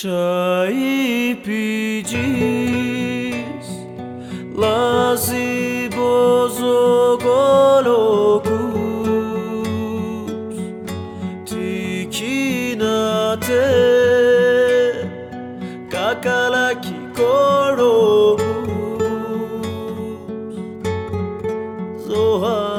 Çay pijis Lazi bozo golokus Tikinate Kakalaki koromus Zohada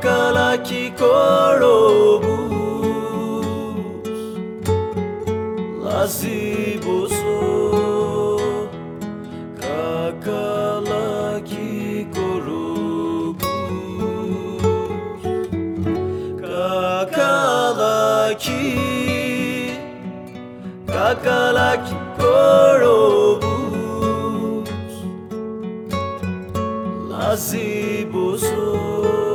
Kakalaki korobus Kakalaki. Kakalaki korobus Laziboso Kakalaki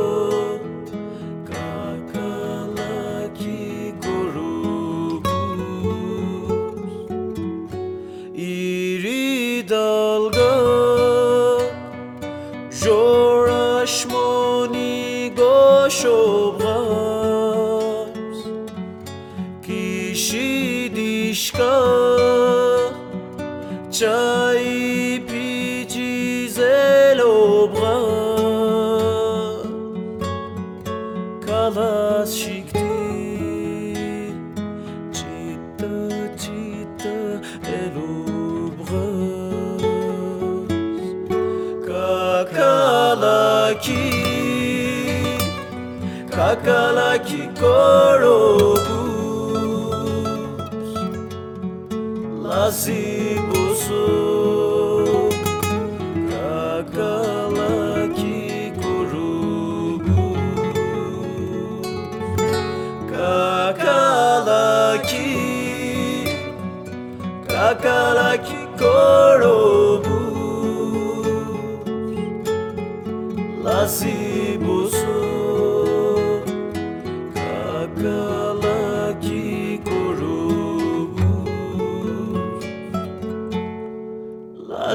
מנהיגו שובחס, כי שידישקה צ'ה Kakalaki korobus Laziboso Kakalaki korobus Kakalaki Kakalaki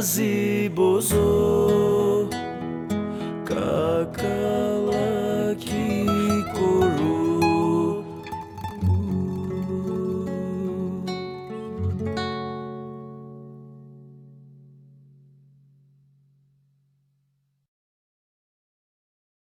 Azibuzu